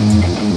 Mm-hmm.